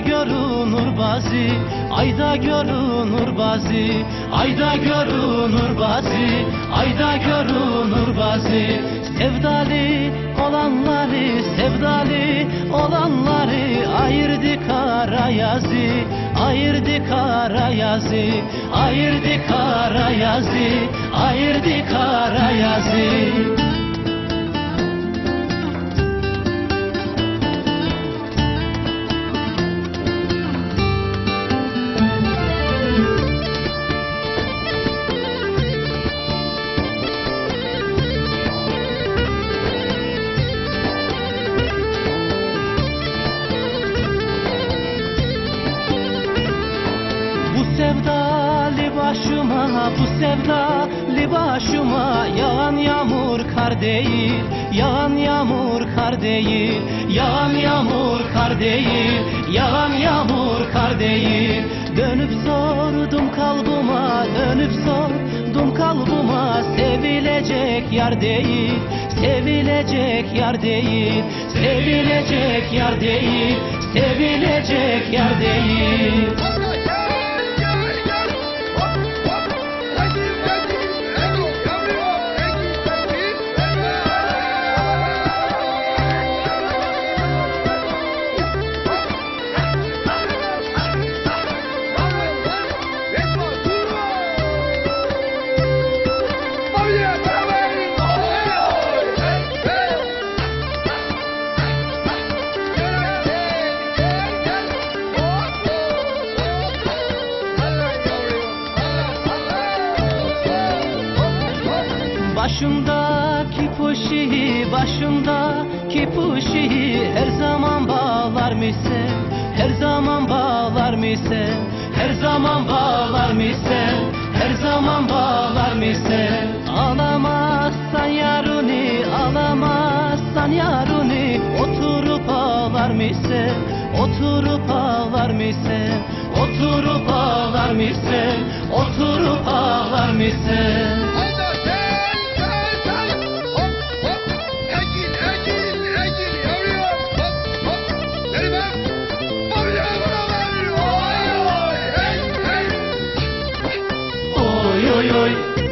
görünür bazı Ayda görünür bazı Ayda görünür bazı Ayda görünür bazı Sevdalı olanları Sevdalı olanları Ayırdı kara yazı Ayırdı kara yazı Ayırdı kara yazı Ayırdı kara yazı sevdalı başıma, bu sevdalı başıma. Yağan yağmur kar değil, yağan yağmur kar değil Yağan yağmur kar değil, yağan yağmur kar değil. Dönüp sordum kalbuma, dönüp sordum kalbuma Sevilecek yar değil, sevilecek yar değil Sevilecek yar değil, sevilecek yar değil Başımdaki puşi, başımdaki puşi Her zaman bağlar mısın, her zaman bağlar mısın Her zaman bağlar mısın, her zaman bağlar mısın Alamazsan yarını, alamazsan yarını Oturup ağlar mısın, oturup ağlar mısın Oturup ağlar mısın, oturup ağlar mısın ơi